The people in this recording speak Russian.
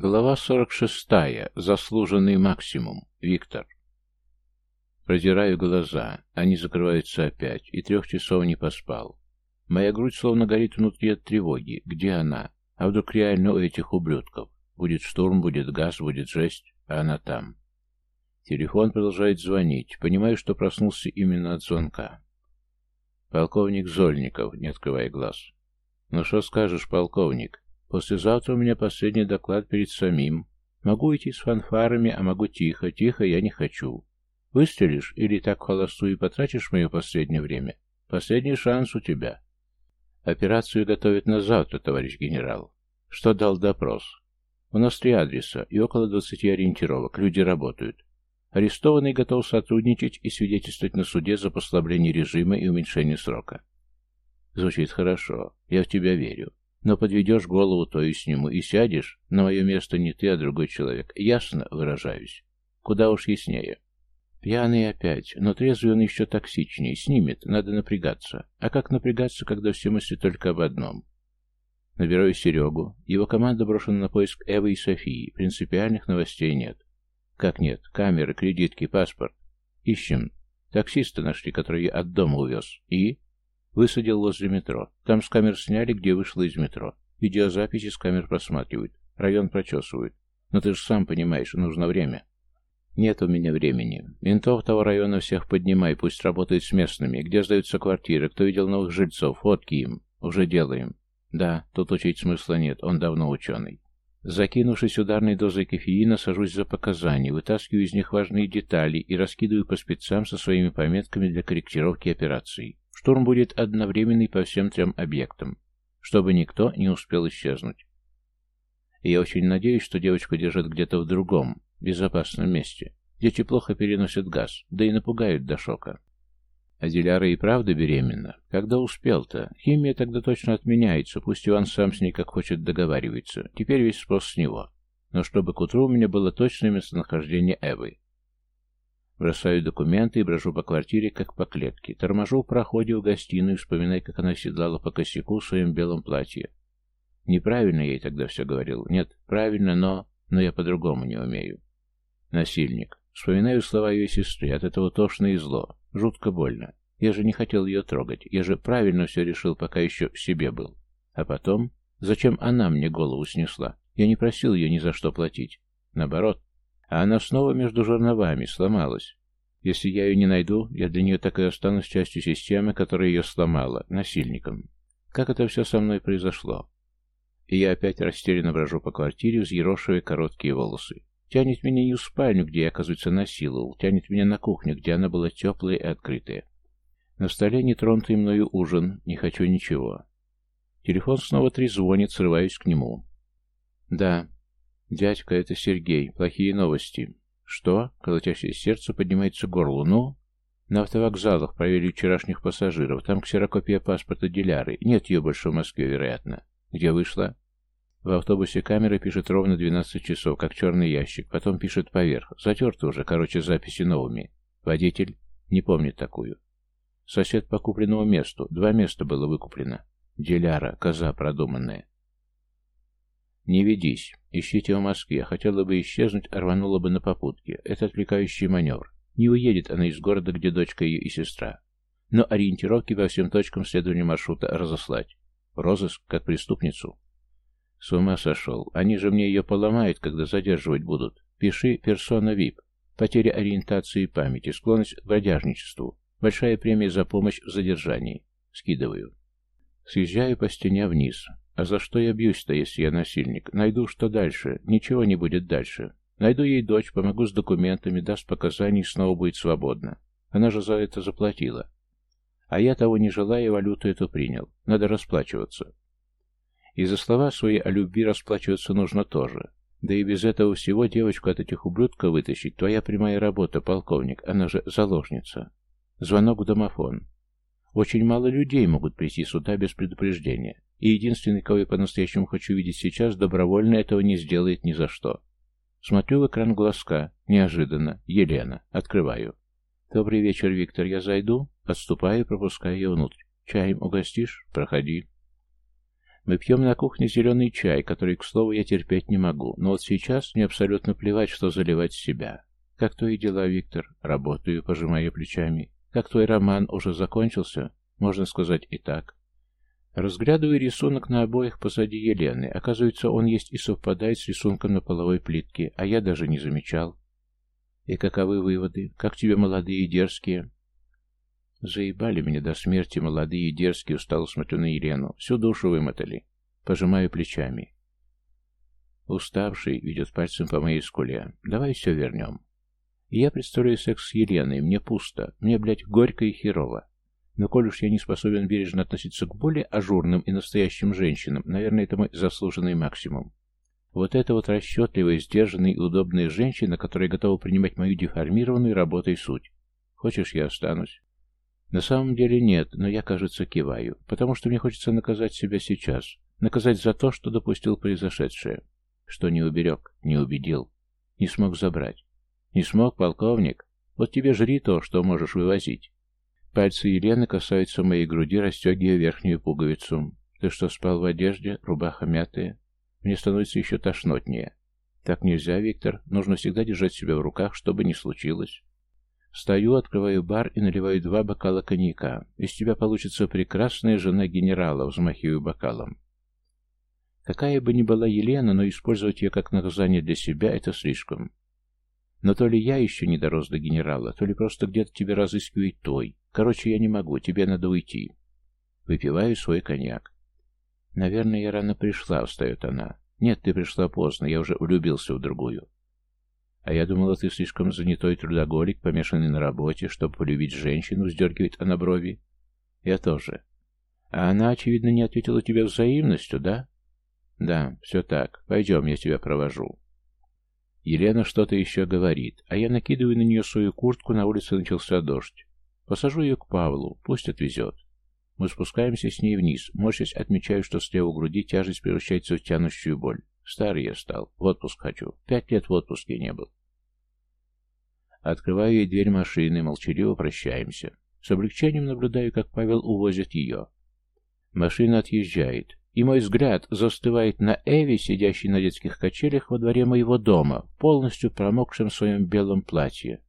Глава 46. Заслуженный максимум. Виктор. Продираю глаза. Они закрываются опять. И трех часов не поспал. Моя грудь словно горит внутри от тревоги. Где она? А вдруг реально у этих ублюдков? Будет штурм, будет газ, будет жесть, а она там. Телефон продолжает звонить. Понимаю, что проснулся именно от звонка. Полковник Зольников, не открывая глаз. «Ну что скажешь, полковник?» Послезавтра у меня последний доклад перед самим. Могу идти с фанфарами, а могу тихо. Тихо я не хочу. Выстрелишь или так холостую потратишь мое последнее время? Последний шанс у тебя. Операцию готовят на завтра, товарищ генерал. Что дал допрос? У нас три адреса и около двадцати ориентировок. Люди работают. Арестованный готов сотрудничать и свидетельствовать на суде за послабление режима и уменьшение срока. Звучит хорошо. Я в тебя верю. Но подведешь голову, то и сниму, и сядешь. На мое место не ты, а другой человек. Ясно выражаюсь. Куда уж яснее. Пьяный опять, но трезвый он еще токсичнее. Снимет, надо напрягаться. А как напрягаться, когда все мысли только об одном? Набираю Серегу. Его команда брошена на поиск Эвы и Софии. Принципиальных новостей нет. Как нет? Камеры, кредитки, паспорт. Ищем. Таксиста нашли, который я от дома увез. И? Высадил возле метро. Там с камер сняли, где вышла из метро. Видеозаписи с камер просматривают. Район прочесывают. Но ты же сам понимаешь, нужно время. Нет у меня времени. Ментов того района всех поднимай, пусть работают с местными. Где сдаются квартиры, кто видел новых жильцов, фотки им. Уже делаем. Да, тут учить смысла нет, он давно ученый. Закинувшись ударной дозой кофеина, сажусь за показания, вытаскиваю из них важные детали и раскидываю по спецам со своими пометками для корректировки операций. Штурм будет одновременный по всем трем объектам, чтобы никто не успел исчезнуть. И я очень надеюсь, что девочку держат где-то в другом, безопасном месте. Дети плохо переносят газ, да и напугают до шока. А Диляра и правда беременна. Когда успел-то? Химия тогда точно отменяется, пусть Иван сам с ней как хочет договаривается. Теперь весь спрос с него. Но чтобы к утру у меня было точное местонахождение Эвы. Бросаю документы и брожу по квартире, как по клетке. Торможу в проходе в гостиную, вспоминая, как она седлала по косяку в своем белом платье. Неправильно я ей тогда все говорил. Нет, правильно, но... Но я по-другому не умею. Насильник. Вспоминаю слова ее сестры. От этого тошно и зло. Жутко больно. Я же не хотел ее трогать. Я же правильно все решил, пока еще в себе был. А потом... Зачем она мне голову снесла? Я не просил ее ни за что платить. Наоборот, а она снова между жерновами сломалась. Если я ее не найду, я для нее так и останусь частью системы, которая ее сломала, насильником. Как это все со мной произошло? И я опять растерянно брожу по квартире, взъерошивая короткие волосы. Тянет меня не в спальню, где я, оказывается, насиловал, тянет меня на кухню, где она была теплая и открытая. На столе нетронутый мною ужин, не хочу ничего. Телефон снова трезвонит, срываюсь к нему. «Да, «Дядька, это Сергей. Плохие новости». «Что?» — колотящее сердце поднимается к горлу. «Ну?» «На автовокзалах проверили вчерашних пассажиров. Там ксерокопия паспорта Диляры. Нет ее больше в Москве, вероятно. Где вышла?» В автобусе камера пишет ровно 12 часов, как черный ящик. Потом пишет поверх. Затерто уже, короче, записи новыми. Водитель не помнит такую. Сосед по купленному месту. Два места было выкуплено. Диляра, коза продуманная. Не ведись. Ищите в Москве. Хотела бы исчезнуть, рванула бы на попутке. Это отвлекающий маневр. Не уедет она из города, где дочка ее и сестра. Но ориентировки по всем точкам следования маршрута разослать. Розыск, как преступницу. С ума сошел. Они же мне ее поломают, когда задерживать будут. Пиши «Персона ВИП». Потеря ориентации и памяти, склонность к бродяжничеству. Большая премия за помощь в задержании. Скидываю. Съезжаю по стене вниз. А за что я бьюсь-то, если я насильник? Найду, что дальше. Ничего не будет дальше. Найду ей дочь, помогу с документами, даст показания и снова будет свободна. Она же за это заплатила. А я того не желая, валюту эту принял. Надо расплачиваться. И за слова свои о любви расплачиваться нужно тоже. Да и без этого всего девочку от этих ублюдков вытащить твоя прямая работа, полковник, она же заложница. Звонок в домофон. Очень мало людей могут прийти сюда без предупреждения. И единственный, кого я по-настоящему хочу видеть сейчас, добровольно этого не сделает ни за что. Смотрю в экран глазка. Неожиданно. Елена. Открываю. «Добрый вечер, Виктор. Я зайду?» Отступаю, пропуская ее внутрь. «Чаем угостишь? Проходи». Мы пьем на кухне зеленый чай, который, к слову, я терпеть не могу, но вот сейчас мне абсолютно плевать, что заливать себя. Как твои дела, Виктор? Работаю, пожимая плечами. Как твой роман уже закончился? Можно сказать и так. Разглядываю рисунок на обоих позади Елены. Оказывается, он есть и совпадает с рисунком на половой плитке, а я даже не замечал. И каковы выводы? Как тебе молодые и дерзкие? Заебали меня до смерти молодые и дерзкие, устало смотрю на Елену. Всю душу вымотали. Пожимаю плечами. Уставший ведет пальцем по моей скуле. Давай все вернем. И я представляю секс с Еленой. Мне пусто. Мне, блядь, горько и херово. Но коль уж я не способен бережно относиться к более ажурным и настоящим женщинам, наверное, это мой заслуженный максимум. Вот это вот расчетливая, сдержанная и удобная женщина, которая готова принимать мою деформированную работой суть. Хочешь, я останусь? На самом деле нет, но я, кажется, киваю, потому что мне хочется наказать себя сейчас, наказать за то, что допустил произошедшее, что не уберег, не убедил, не смог забрать. Не смог, полковник? Вот тебе жри то, что можешь вывозить. Пальцы Елены касаются моей груди, расстегивая верхнюю пуговицу. Ты что, спал в одежде? Рубаха мятая? Мне становится еще тошнотнее. Так нельзя, Виктор. Нужно всегда держать себя в руках, что бы ни случилось. Стою, открываю бар и наливаю два бокала коньяка. Из тебя получится прекрасная жена генерала, взмахиваю бокалом. Какая бы ни была Елена, но использовать ее как наказание для себя — это слишком. Но то ли я еще не дорос до генерала, то ли просто где-то тебя разыскивает той. Короче, я не могу, тебе надо уйти. Выпиваю свой коньяк. Наверное, я рано пришла, встает она. Нет, ты пришла поздно, я уже влюбился в другую. А я думала, ты слишком занятой трудоголик, помешанный на работе, чтобы полюбить женщину, вздергивает она брови. Я тоже. А она, очевидно, не ответила тебе взаимностью, да? Да, все так. Пойдем, я тебя провожу. Елена что-то еще говорит, а я накидываю на нее свою куртку, на улице начался дождь. Посажу ее к Павлу, пусть отвезет. Мы спускаемся с ней вниз, морщась отмечаю, что слева груди тяжесть превращается в тянущую боль. Старый я стал, в отпуск хочу. Пять лет в отпуске не был. Открываю ей дверь машины, молчаливо прощаемся. С облегчением наблюдаю, как Павел увозит ее. Машина отъезжает, и мой взгляд застывает на Эви, сидящей на детских качелях во дворе моего дома, полностью промокшем в своем белом платье.